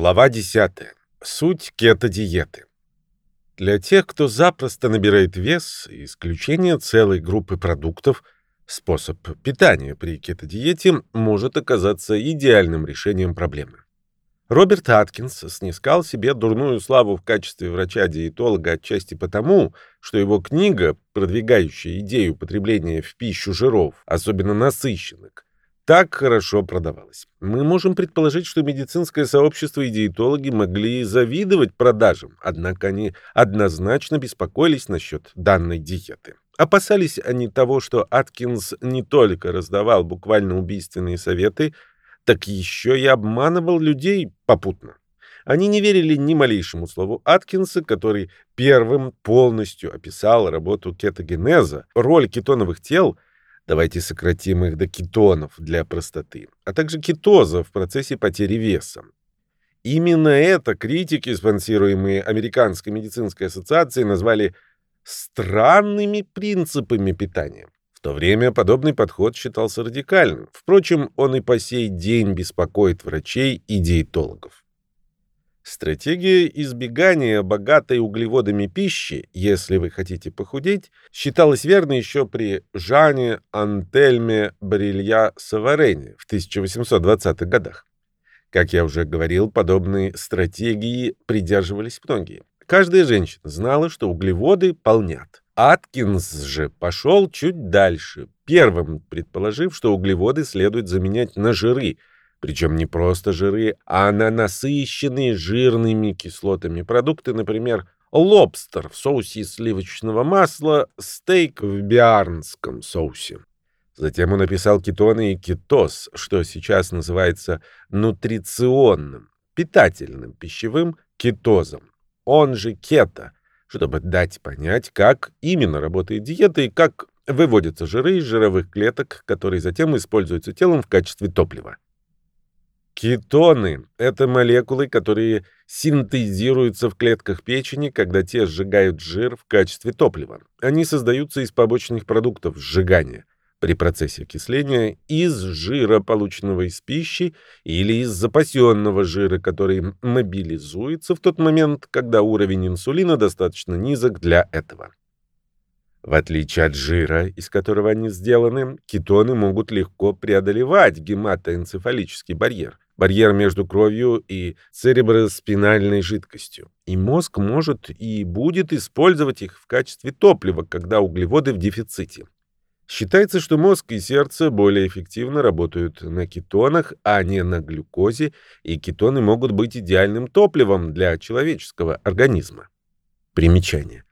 Глава 10. Суть кето-диеты. Для тех, кто запросто набирает вес, исключение целой группы продуктов, способ питания при кето-диете может оказаться идеальным решением проблемы. Роберт Аткинс снискал себе дурную славу в качестве врача-диетолога отчасти потому, что его книга, продвигающая идею потребления в пищу жиров, особенно насыщенных, так хорошо продавалась. Мы можем предположить, что медицинское сообщество и диетологи могли завидовать продажам, однако они однозначно беспокоились насчет данной диеты. Опасались они того, что Аткинс не только раздавал буквально убийственные советы, так еще и обманывал людей попутно. Они не верили ни малейшему слову Аткинса, который первым полностью описал работу кетогенеза, роль кетоновых тел, давайте сократим их до кетонов для простоты, а также кетоза в процессе потери веса. Именно это критики, спонсируемые Американской медицинской ассоциацией, назвали странными принципами питания. В то время подобный подход считался радикальным. Впрочем, он и по сей день беспокоит врачей и диетологов. Стратегия избегания богатой углеводами пищи, если вы хотите похудеть, считалась верной еще при Жане Антельме Брилья Саварене в 1820-х годах. Как я уже говорил, подобные стратегии придерживались многие. Каждая женщина знала, что углеводы полнят. Аткинс же пошел чуть дальше, первым предположив, что углеводы следует заменять на жиры, причем не просто жиры, а на насыщенные жирными кислотами продукты, например, лобстер в соусе из сливочного масла, стейк в биарнском соусе. Затем он написал кетоны и кетоз, что сейчас называется нутриционным, питательным пищевым кетозом, он же кето – чтобы дать понять, как именно работает диета и как выводятся жиры из жировых клеток, которые затем используются телом в качестве топлива. Кетоны — это молекулы, которые синтезируются в клетках печени, когда те сжигают жир в качестве топлива. Они создаются из побочных продуктов сжигания при процессе окисления из жира, полученного из пищи, или из запасенного жира, который мобилизуется в тот момент, когда уровень инсулина достаточно низок для этого. В отличие от жира, из которого они сделаны, кетоны могут легко преодолевать гематоэнцефалический барьер, барьер между кровью и цереброспинальной жидкостью. И мозг может и будет использовать их в качестве топлива, когда углеводы в дефиците. Считается, что мозг и сердце более эффективно работают на кетонах, а не на глюкозе, и кетоны могут быть идеальным топливом для человеческого организма. Примечание.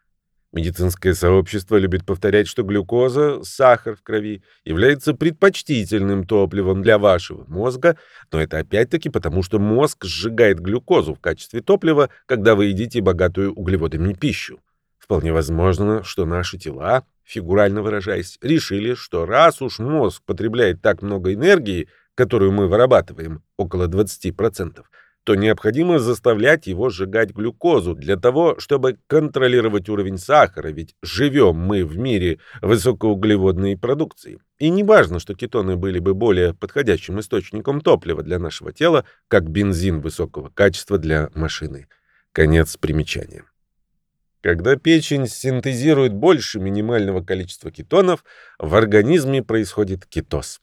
Медицинское сообщество любит повторять, что глюкоза, сахар в крови, является предпочтительным топливом для вашего мозга, но это опять-таки потому, что мозг сжигает глюкозу в качестве топлива, когда вы едите богатую углеводами пищу. Вполне возможно, что наши тела фигурально выражаясь, решили, что раз уж мозг потребляет так много энергии, которую мы вырабатываем, около 20%, то необходимо заставлять его сжигать глюкозу для того, чтобы контролировать уровень сахара, ведь живем мы в мире высокоуглеводной продукции. И не важно, что кетоны были бы более подходящим источником топлива для нашего тела, как бензин высокого качества для машины. Конец примечания. Когда печень синтезирует больше минимального количества кетонов, в организме происходит кетоз.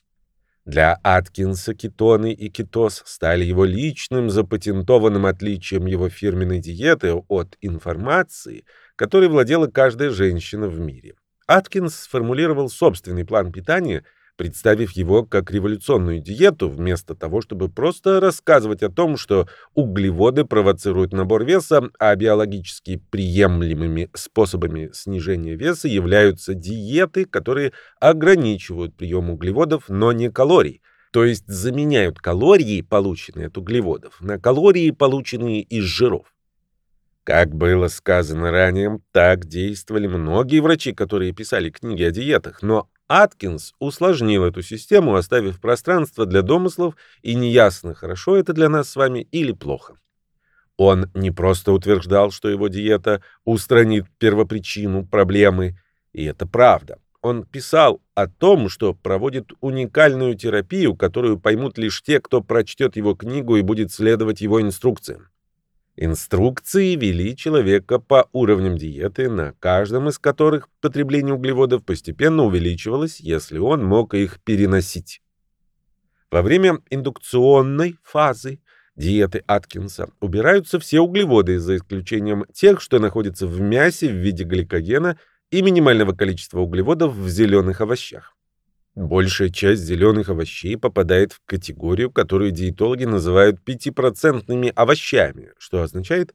Для Аткинса кетоны и кетоз стали его личным запатентованным отличием его фирменной диеты от информации, которой владела каждая женщина в мире. Аткинс сформулировал собственный план питания – представив его как революционную диету, вместо того, чтобы просто рассказывать о том, что углеводы провоцируют набор веса, а биологически приемлемыми способами снижения веса являются диеты, которые ограничивают прием углеводов, но не калорий, то есть заменяют калории, полученные от углеводов, на калории, полученные из жиров. Как было сказано ранее, так действовали многие врачи, которые писали книги о диетах, но Аткинс усложнил эту систему, оставив пространство для домыслов, и неясно, хорошо это для нас с вами или плохо. Он не просто утверждал, что его диета устранит первопричину проблемы, и это правда. Он писал о том, что проводит уникальную терапию, которую поймут лишь те, кто прочтет его книгу и будет следовать его инструкциям. Инструкции вели человека по уровням диеты, на каждом из которых потребление углеводов постепенно увеличивалось, если он мог их переносить. Во время индукционной фазы диеты Аткинса убираются все углеводы, за исключением тех, что находятся в мясе в виде гликогена и минимального количества углеводов в зеленых овощах. Большая часть зеленых овощей попадает в категорию, которую диетологи называют пятипроцентными овощами, что означает,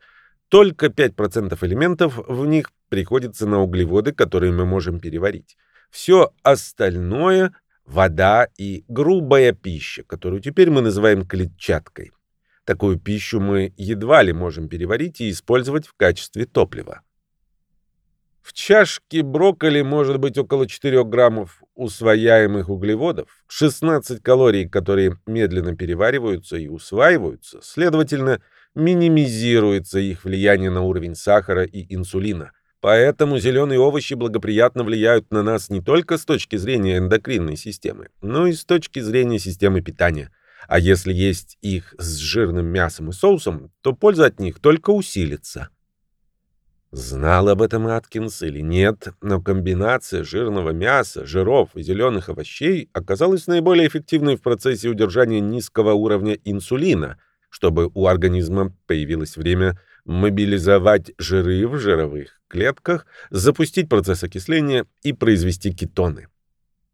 только 5% элементов в них приходится на углеводы, которые мы можем переварить. Все остальное – вода и грубая пища, которую теперь мы называем клетчаткой. Такую пищу мы едва ли можем переварить и использовать в качестве топлива. В чашке брокколи может быть около 4 граммов усвояемых углеводов, 16 калорий, которые медленно перевариваются и усваиваются, следовательно, минимизируется их влияние на уровень сахара и инсулина. Поэтому зеленые овощи благоприятно влияют на нас не только с точки зрения эндокринной системы, но и с точки зрения системы питания. А если есть их с жирным мясом и соусом, то польза от них только усилится. Знал об этом Аткинс или нет, но комбинация жирного мяса, жиров и зеленых овощей оказалась наиболее эффективной в процессе удержания низкого уровня инсулина, чтобы у организма появилось время мобилизовать жиры в жировых клетках, запустить процесс окисления и произвести кетоны.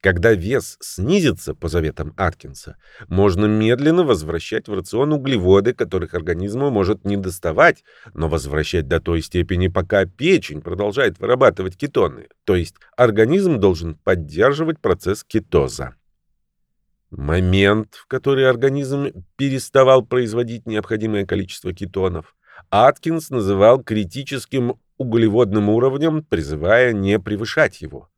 Когда вес снизится по заветам Аткинса, можно медленно возвращать в рацион углеводы, которых организму может не доставать, но возвращать до той степени, пока печень продолжает вырабатывать кетоны, то есть организм должен поддерживать процесс кетоза. Момент, в который организм переставал производить необходимое количество кетонов, Аткинс называл критическим углеводным уровнем, призывая не превышать его.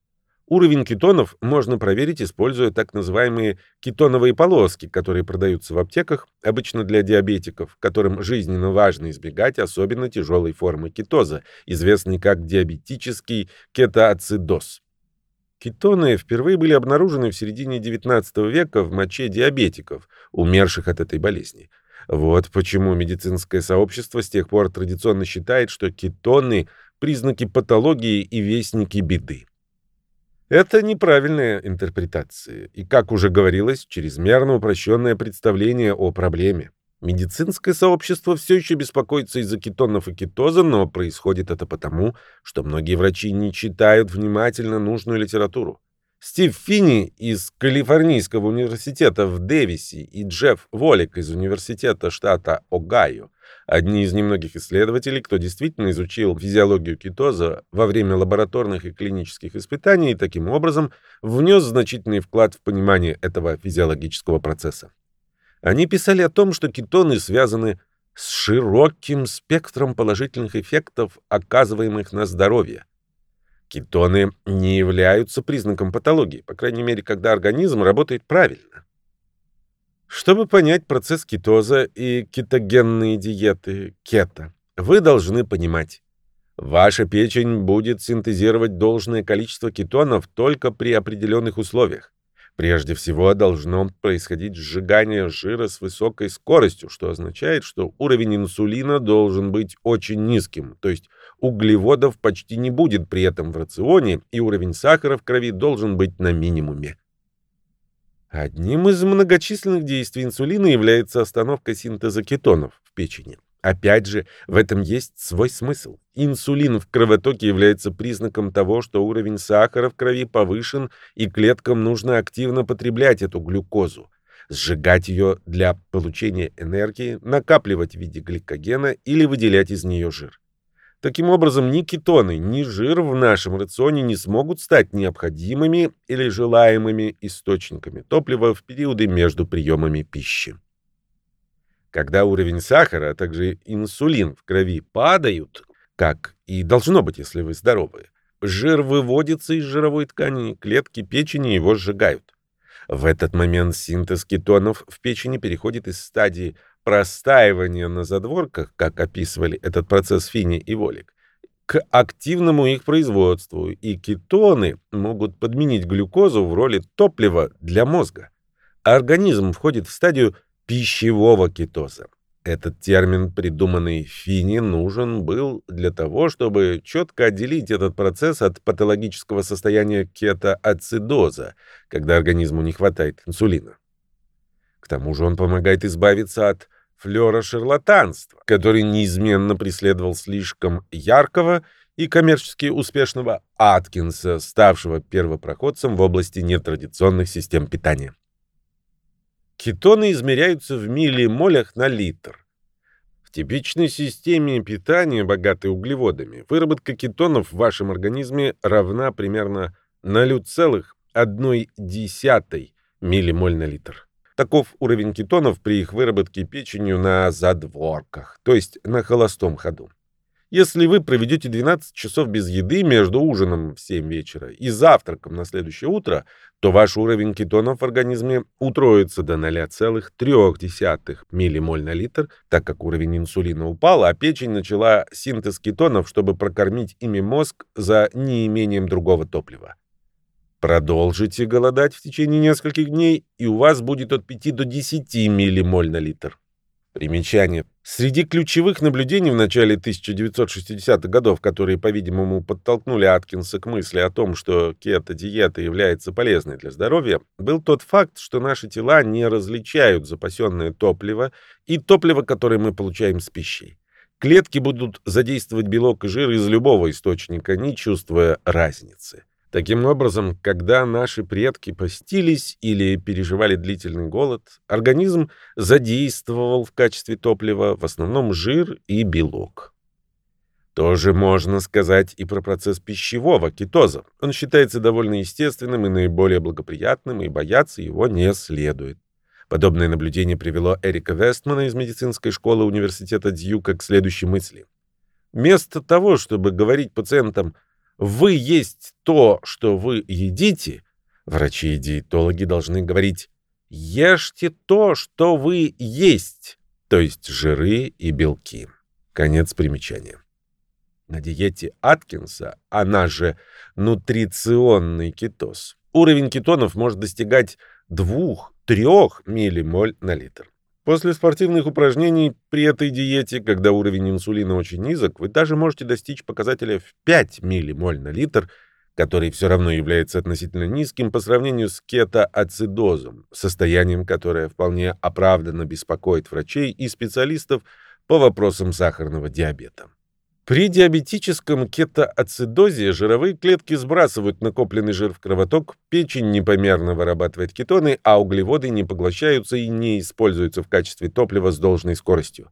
Уровень кетонов можно проверить, используя так называемые кетоновые полоски, которые продаются в аптеках, обычно для диабетиков, которым жизненно важно избегать особенно тяжелой формы кетоза, известной как диабетический кетоацидоз. Кетоны впервые были обнаружены в середине XIX века в моче диабетиков, умерших от этой болезни. Вот почему медицинское сообщество с тех пор традиционно считает, что кетоны – признаки патологии и вестники беды. Это неправильная интерпретация и, как уже говорилось, чрезмерно упрощенное представление о проблеме. Медицинское сообщество все еще беспокоится из-за кетонов и кетоза, но происходит это потому, что многие врачи не читают внимательно нужную литературу. Стив Финни из Калифорнийского университета в Дэвисе и Джефф Волик из университета штата Огайо Одни из немногих исследователей, кто действительно изучил физиологию кетоза во время лабораторных и клинических испытаний и таким образом внес значительный вклад в понимание этого физиологического процесса. Они писали о том, что кетоны связаны с широким спектром положительных эффектов, оказываемых на здоровье. Кетоны не являются признаком патологии, по крайней мере, когда организм работает правильно. Чтобы понять процесс кетоза и кетогенные диеты кето, вы должны понимать, ваша печень будет синтезировать должное количество кетонов только при определенных условиях. Прежде всего должно происходить сжигание жира с высокой скоростью, что означает, что уровень инсулина должен быть очень низким, то есть углеводов почти не будет при этом в рационе, и уровень сахара в крови должен быть на минимуме. Одним из многочисленных действий инсулина является остановка синтеза кетонов в печени. Опять же, в этом есть свой смысл. Инсулин в кровотоке является признаком того, что уровень сахара в крови повышен, и клеткам нужно активно потреблять эту глюкозу, сжигать ее для получения энергии, накапливать в виде гликогена или выделять из нее жир. Таким образом, ни кетоны, ни жир в нашем рационе не смогут стать необходимыми или желаемыми источниками топлива в периоды между приемами пищи. Когда уровень сахара, а также инсулин в крови падают, как и должно быть, если вы здоровы, жир выводится из жировой ткани, клетки печени его сжигают. В этот момент синтез кетонов в печени переходит из стадии простаивания на задворках, как описывали этот процесс Фини и Волик, к активному их производству, и кетоны могут подменить глюкозу в роли топлива для мозга. Организм входит в стадию пищевого кетоза. Этот термин, придуманный Фини, нужен был для того, чтобы четко отделить этот процесс от патологического состояния кетоацидоза, когда организму не хватает инсулина. К тому же он помогает избавиться от флера-шарлатанства, который неизменно преследовал слишком яркого и коммерчески успешного Аткинса, ставшего первопроходцем в области нетрадиционных систем питания. Кетоны измеряются в миллимолях на литр. В типичной системе питания, богатой углеводами, выработка кетонов в вашем организме равна примерно 0,1 миллимоль на литр. Таков уровень кетонов при их выработке печенью на задворках, то есть на холостом ходу. Если вы проведете 12 часов без еды между ужином в 7 вечера и завтраком на следующее утро, то ваш уровень кетонов в организме утроится до 0,3 миллимоль на литр, так как уровень инсулина упал, а печень начала синтез кетонов, чтобы прокормить ими мозг за неимением другого топлива. Продолжите голодать в течение нескольких дней, и у вас будет от 5 до 10 миллимоль на литр. Примечание. Среди ключевых наблюдений в начале 1960-х годов, которые, по-видимому, подтолкнули Аткинса к мысли о том, что кето-диета является полезной для здоровья, был тот факт, что наши тела не различают запасенное топливо и топливо, которое мы получаем с пищей. Клетки будут задействовать белок и жир из любого источника, не чувствуя разницы. Таким образом, когда наши предки постились или переживали длительный голод, организм задействовал в качестве топлива в основном жир и белок. Тоже можно сказать и про процесс пищевого кетоза. Он считается довольно естественным и наиболее благоприятным, и бояться его не следует. Подобное наблюдение привело Эрика Вестмана из медицинской школы университета Дьюка к следующей мысли. Вместо того, чтобы говорить пациентам – вы есть то, что вы едите, врачи и диетологи должны говорить «ешьте то, что вы есть», то есть жиры и белки. Конец примечания. На диете Аткинса, она же нутриционный кетоз, уровень кетонов может достигать 2-3 миллимоль на литр. После спортивных упражнений при этой диете, когда уровень инсулина очень низок, вы даже можете достичь показателя в 5 миллимоль на литр, который все равно является относительно низким по сравнению с кетоацидозом, состоянием, которое вполне оправданно беспокоит врачей и специалистов по вопросам сахарного диабета. При диабетическом кетоацидозе жировые клетки сбрасывают накопленный жир в кровоток, печень непомерно вырабатывает кетоны, а углеводы не поглощаются и не используются в качестве топлива с должной скоростью.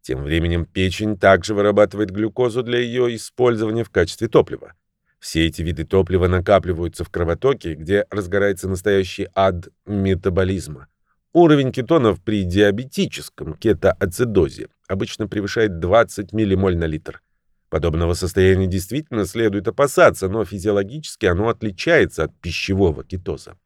Тем временем печень также вырабатывает глюкозу для ее использования в качестве топлива. Все эти виды топлива накапливаются в кровотоке, где разгорается настоящий ад метаболизма. Уровень кетонов при диабетическом кетоацидозе обычно превышает 20 миллимоль на литр. Подобного состояния действительно следует опасаться, но физиологически оно отличается от пищевого кетоза.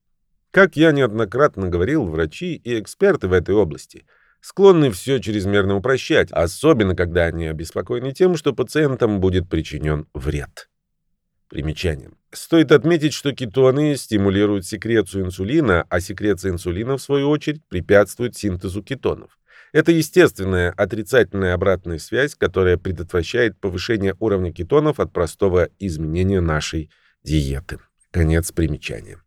Как я неоднократно говорил, врачи и эксперты в этой области склонны все чрезмерно упрощать, особенно когда они обеспокоены тем, что пациентам будет причинен вред. Примечание. Стоит отметить, что кетоны стимулируют секрецию инсулина, а секреция инсулина, в свою очередь, препятствует синтезу кетонов. Это естественная отрицательная обратная связь, которая предотвращает повышение уровня кетонов от простого изменения нашей диеты. Конец примечания.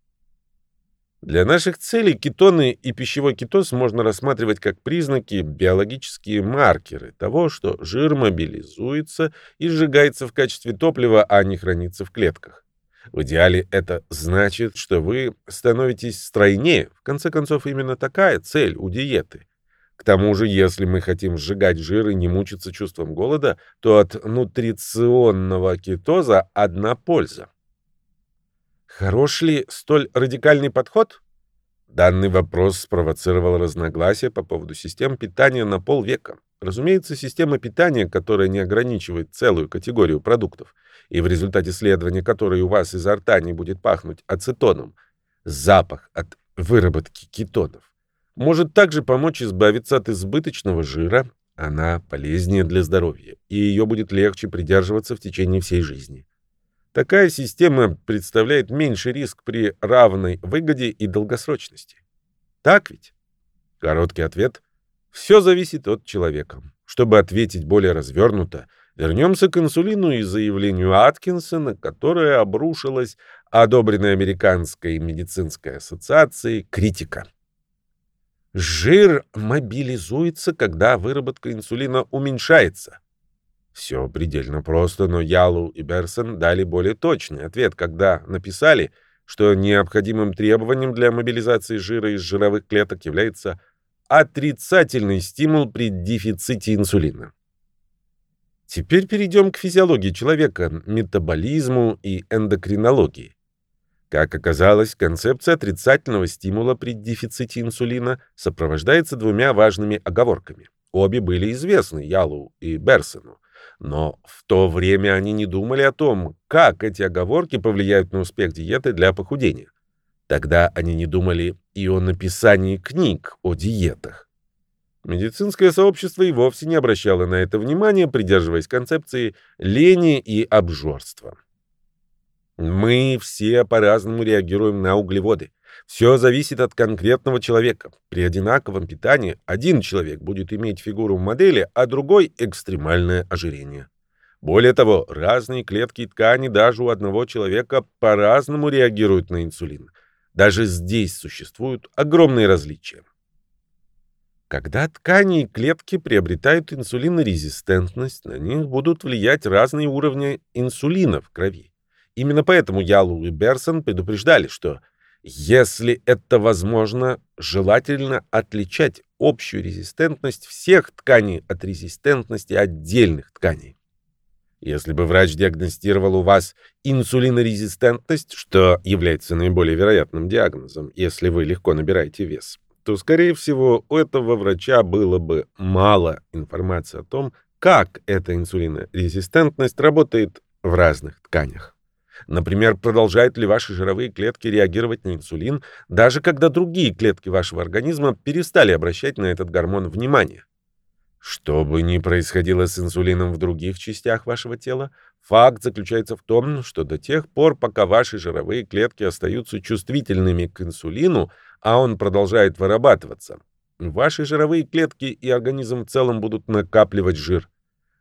Для наших целей кетоны и пищевой кетоз можно рассматривать как признаки, биологические маркеры того, что жир мобилизуется и сжигается в качестве топлива, а не хранится в клетках. В идеале это значит, что вы становитесь стройнее. В конце концов, именно такая цель у диеты. К тому же, если мы хотим сжигать жир и не мучиться чувством голода, то от нутриционного кетоза одна польза. Хорош ли столь радикальный подход? Данный вопрос спровоцировал разногласия по поводу систем питания на полвека. Разумеется, система питания, которая не ограничивает целую категорию продуктов, и в результате следования которой у вас изо рта не будет пахнуть ацетоном, запах от выработки кетонов, может также помочь избавиться от избыточного жира, Она полезнее для здоровья, и ее будет легче придерживаться в течение всей жизни. Такая система представляет меньший риск при равной выгоде и долгосрочности. Так ведь? Короткий ответ – все зависит от человека. Чтобы ответить более развернуто, вернемся к инсулину и заявлению Аткинсона, которое обрушилось одобренной Американской медицинской ассоциацией критика. Жир мобилизуется, когда выработка инсулина уменьшается. Все предельно просто, но Ялу и Берсон дали более точный ответ, когда написали, что необходимым требованием для мобилизации жира из жировых клеток является отрицательный стимул при дефиците инсулина. Теперь перейдем к физиологии человека, метаболизму и эндокринологии. Как оказалось, концепция отрицательного стимула при дефиците инсулина сопровождается двумя важными оговорками. Обе были известны Ялу и Берсону. Но в то время они не думали о том, как эти оговорки повлияют на успех диеты для похудения. Тогда они не думали и о написании книг о диетах. Медицинское сообщество и вовсе не обращало на это внимания, придерживаясь концепции лени и обжорства. Мы все по-разному реагируем на углеводы. Все зависит от конкретного человека. При одинаковом питании один человек будет иметь фигуру модели, а другой – экстремальное ожирение. Более того, разные клетки и ткани даже у одного человека по-разному реагируют на инсулин. Даже здесь существуют огромные различия. Когда ткани и клетки приобретают инсулинорезистентность, на них будут влиять разные уровни инсулина в крови. Именно поэтому Ялу и Берсон предупреждали, что если это возможно, желательно отличать общую резистентность всех тканей от резистентности отдельных тканей. Если бы врач диагностировал у вас инсулинорезистентность, что является наиболее вероятным диагнозом, если вы легко набираете вес, то, скорее всего, у этого врача было бы мало информации о том, как эта инсулинорезистентность работает в разных тканях. Например, продолжают ли ваши жировые клетки реагировать на инсулин, даже когда другие клетки вашего организма перестали обращать на этот гормон внимание? Что бы ни происходило с инсулином в других частях вашего тела, факт заключается в том, что до тех пор, пока ваши жировые клетки остаются чувствительными к инсулину, а он продолжает вырабатываться, ваши жировые клетки и организм в целом будут накапливать жир.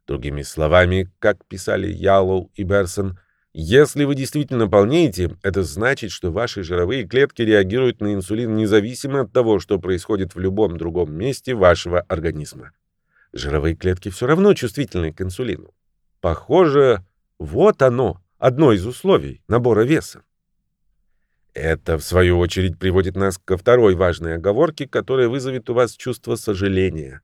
Другими словами, как писали Яллоу и Берсон, если вы действительно полнеете, это значит, что ваши жировые клетки реагируют на инсулин независимо от того, что происходит в любом другом месте вашего организма. Жировые клетки все равно чувствительны к инсулину. Похоже, вот оно, одно из условий набора веса. Это, в свою очередь, приводит нас ко второй важной оговорке, которая вызовет у вас чувство сожаления.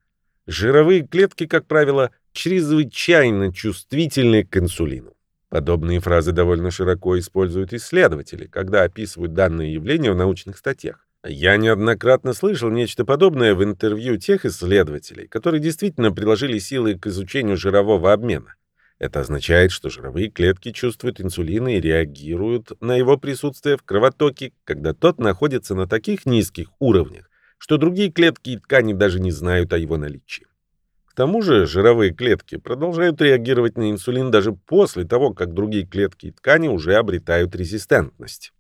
Жировые клетки, как правило, чрезвычайно чувствительны к инсулину. Подобные фразы довольно широко используют исследователи, когда описывают данные явления в научных статьях. Я неоднократно слышал нечто подобное в интервью тех исследователей, которые действительно приложили силы к изучению жирового обмена. Это означает, что жировые клетки чувствуют инсулин и реагируют на его присутствие в кровотоке, когда тот находится на таких низких уровнях, что другие клетки и ткани даже не знают о его наличии тому же жировые клетки продолжают реагировать на инсулин даже после того, как другие клетки и ткани уже обретают резистентность.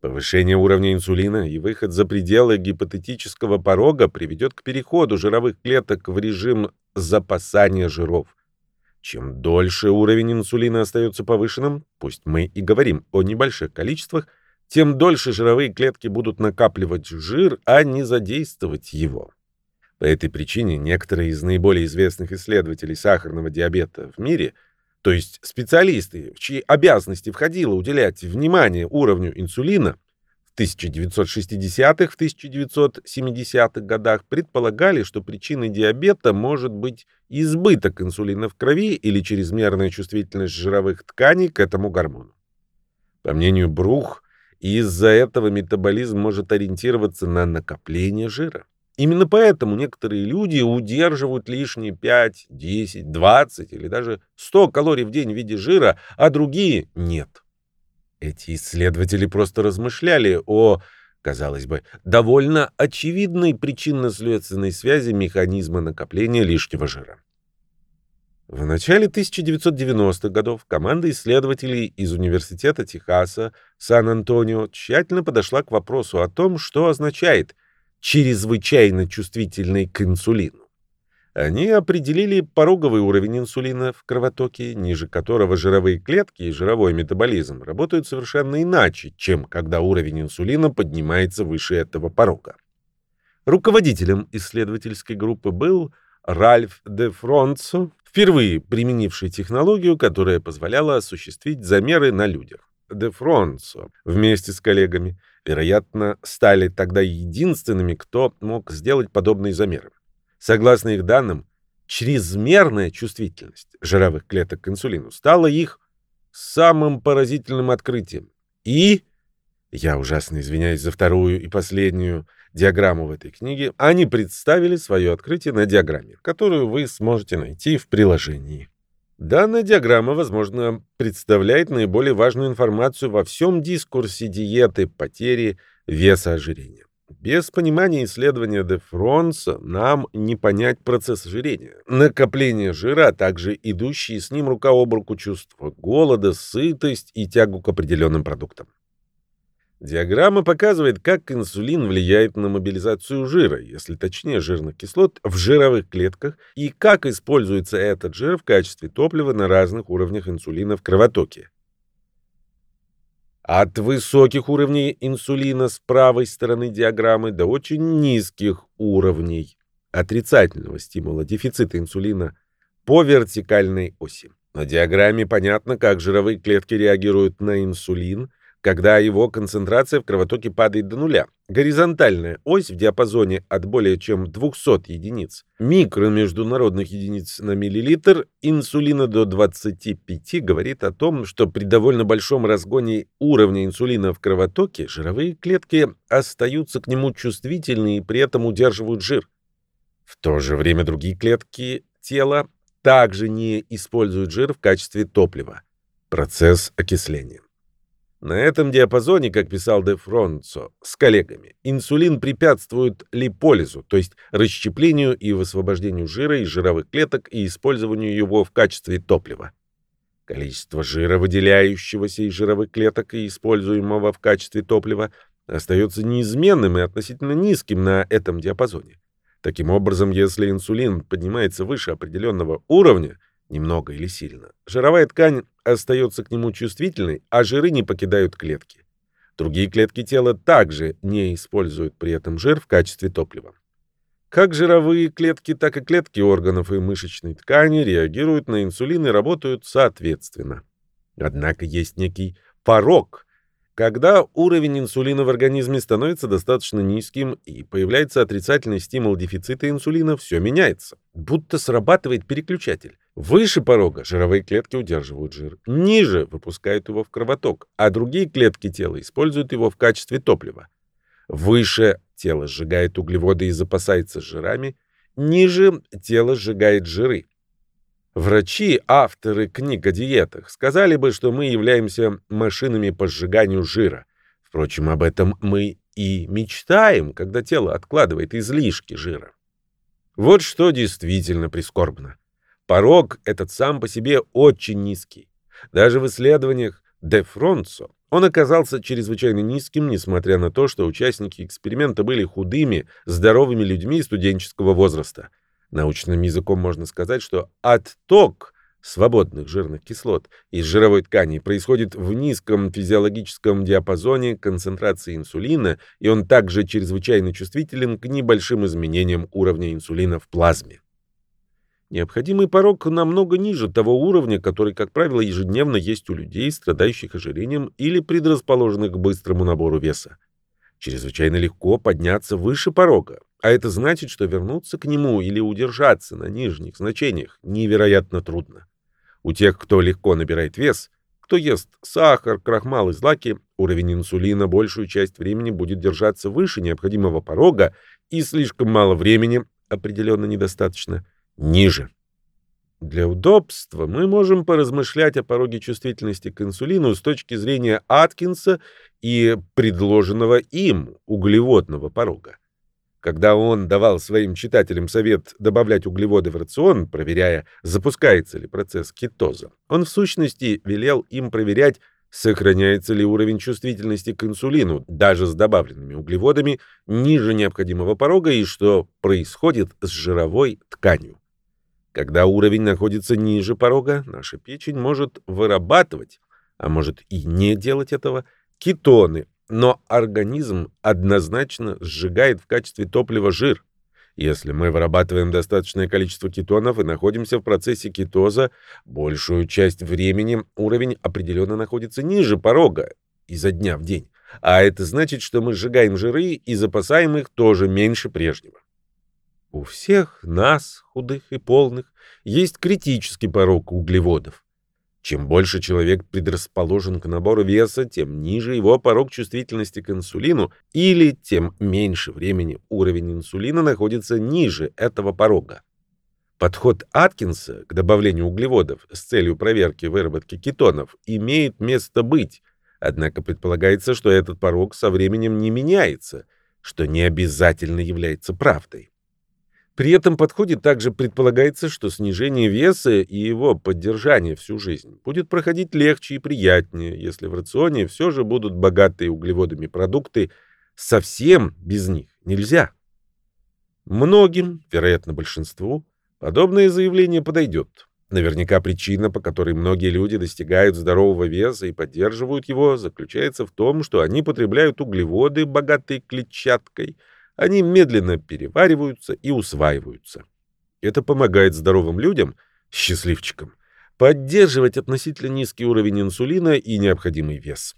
Повышение уровня инсулина и выход за пределы гипотетического порога приведет к переходу жировых клеток в режим запасания жиров. Чем дольше уровень инсулина остается повышенным, пусть мы и говорим о небольших количествах, тем дольше жировые клетки будут накапливать жир, а не задействовать его. По этой причине некоторые из наиболее известных исследователей сахарного диабета в мире, то есть специалисты, в чьи обязанности входило уделять внимание уровню инсулина, в 1960-х, в 1970-х годах предполагали, что причиной диабета может быть избыток инсулина в крови или чрезмерная чувствительность жировых тканей к этому гормону. По мнению Брух, из-за этого метаболизм может ориентироваться на накопление жира. Именно поэтому некоторые люди удерживают лишние 5, 10, 20 или даже 100 калорий в день в виде жира, а другие нет. Эти исследователи просто размышляли о казалось бы, довольно очевидной причинно-следственной связи механизма накопления лишнего жира. В начале 1990-х годов команда исследователей из Университета Техаса Сан-Антонио тщательно подошла к вопросу о том, что означает «чрезвычайно чувствительный к инсулину». Они определили пороговый уровень инсулина в кровотоке, ниже которого жировые клетки и жировой метаболизм работают совершенно иначе, чем когда уровень инсулина поднимается выше этого порога. Руководителем исследовательской группы был Ральф де Фронцо, впервые применивший технологию, которая позволяла осуществить замеры на людях. Де Фронцо вместе с коллегами, вероятно, стали тогда единственными, кто мог сделать подобные замеры. Согласно их данным, чрезмерная чувствительность жировых клеток к инсулину стала их самым поразительным открытием. И, я ужасно извиняюсь за вторую и последнюю диаграмму в этой книге, они представили свое открытие на диаграмме, которую вы сможете найти в приложении. Данная диаграмма, возможно, представляет наиболее важную информацию во всем дискурсе диеты, потери, веса, ожирения. Без понимания исследования де Фронса нам не понять процесс ожирения, накопление жира, а также идущие с ним рука об руку чувства голода, сытость и тягу к определенным продуктам. Диаграмма показывает, как инсулин влияет на мобилизацию жира, если точнее жирных кислот, в жировых клетках и как используется этот жир в качестве топлива на разных уровнях инсулина в кровотоке. От высоких уровней инсулина с правой стороны диаграммы до очень низких уровней отрицательного стимула дефицита инсулина по вертикальной оси. На диаграмме понятно, как жировые клетки реагируют на инсулин – когда его концентрация в кровотоке падает до нуля. Горизонтальная ось в диапазоне от более чем 200 единиц, микромеждународных единиц на миллилитр, инсулина до 25 говорит о том, что при довольно большом разгоне уровня инсулина в кровотоке жировые клетки остаются к нему чувствительны и при этом удерживают жир. В то же время другие клетки тела также не используют жир в качестве топлива. Процесс окисления. На этом диапазоне, как писал де Фронцо с коллегами, инсулин препятствует липолизу, то есть расщеплению и высвобождению жира из жировых клеток и использованию его в качестве топлива. Количество жира, выделяющегося из жировых клеток и используемого в качестве топлива, остается неизменным и относительно низким на этом диапазоне. Таким образом, если инсулин поднимается выше определенного уровня – немного или сильно. Жировая ткань остается к нему чувствительной, а жиры не покидают клетки. Другие клетки тела также не используют при этом жир в качестве топлива. Как жировые клетки, так и клетки органов и мышечной ткани реагируют на инсулин и работают соответственно. Однако есть некий порог, когда уровень инсулина в организме становится достаточно низким и появляется отрицательный стимул дефицита инсулина, все меняется. Будто срабатывает переключатель. Выше порога жировые клетки удерживают жир, ниже выпускают его в кровоток, а другие клетки тела используют его в качестве топлива. Выше тело сжигает углеводы и запасается жирами, ниже тело сжигает жиры. Врачи, авторы книг о диетах, сказали бы, что мы являемся машинами по сжиганию жира. Впрочем, об этом мы и мечтаем, когда тело откладывает излишки жира. Вот что действительно прискорбно. Порог этот сам по себе очень низкий. Даже в исследованиях Де Фронцо он оказался чрезвычайно низким, несмотря на то, что участники эксперимента были худыми, здоровыми людьми студенческого возраста – Научным языком можно сказать, что отток свободных жирных кислот из жировой ткани происходит в низком физиологическом диапазоне концентрации инсулина, и он также чрезвычайно чувствителен к небольшим изменениям уровня инсулина в плазме. Необходимый порог намного ниже того уровня, который, как правило, ежедневно есть у людей, страдающих ожирением или предрасположенных к быстрому набору веса. Чрезвычайно легко подняться выше порога, а это значит, что вернуться к нему или удержаться на нижних значениях невероятно трудно. У тех, кто легко набирает вес, кто ест сахар, крахмал и злаки, уровень инсулина большую часть времени будет держаться выше необходимого порога и слишком мало времени, определенно недостаточно, ниже. Для удобства мы можем поразмышлять о пороге чувствительности к инсулину с точки зрения Аткинса и предложенного им углеводного порога. Когда он давал своим читателям совет добавлять углеводы в рацион, проверяя, запускается ли процесс кетоза, он в сущности велел им проверять, сохраняется ли уровень чувствительности к инсулину даже с добавленными углеводами ниже необходимого порога и что происходит с жировой тканью. Когда уровень находится ниже порога, наша печень может вырабатывать, а может и не делать этого, кетоны, но организм однозначно сжигает в качестве топлива жир. Если мы вырабатываем достаточное количество кетонов и находимся в процессе кетоза, большую часть времени уровень определенно находится ниже порога изо дня в день. А это значит, что мы сжигаем жиры и запасаем их тоже меньше прежнего. У всех нас, худых и полных, есть критический порог углеводов. Чем больше человек предрасположен к набору веса, тем ниже его порог чувствительности к инсулину, или тем меньше времени уровень инсулина находится ниже этого порога. Подход Аткинса к добавлению углеводов с целью проверки выработки кетонов имеет место быть, однако предполагается, что этот порог со временем не меняется, что не обязательно является правдой. При этом подходе также предполагается, что снижение веса и его поддержание всю жизнь будет проходить легче и приятнее, если в рационе все же будут богатые углеводами продукты, совсем без них нельзя. Многим, вероятно большинству, подобное заявление подойдет. Наверняка причина, по которой многие люди достигают здорового веса и поддерживают его, заключается в том, что они потребляют углеводы, богатые клетчаткой – они медленно перевариваются и усваиваются. Это помогает здоровым людям, счастливчикам, поддерживать относительно низкий уровень инсулина и необходимый вес.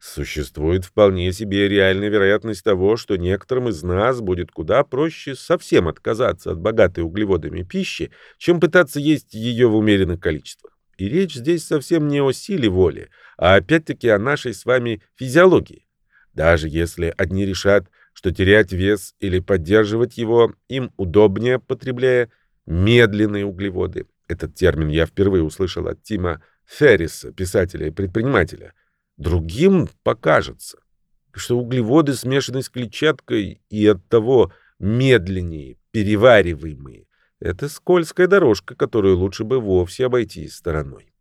Существует вполне себе реальная вероятность того, что некоторым из нас будет куда проще совсем отказаться от богатой углеводами пищи, чем пытаться есть ее в умеренных количествах. И речь здесь совсем не о силе воли, а опять-таки о нашей с вами физиологии. Даже если одни решат, что терять вес или поддерживать его им удобнее, потребляя медленные углеводы. Этот термин я впервые услышал от Тима Ферриса, писателя и предпринимателя. Другим покажется, что углеводы смешаны с клетчаткой и оттого медленнее, перевариваемые. Это скользкая дорожка, которую лучше бы вовсе обойти стороной.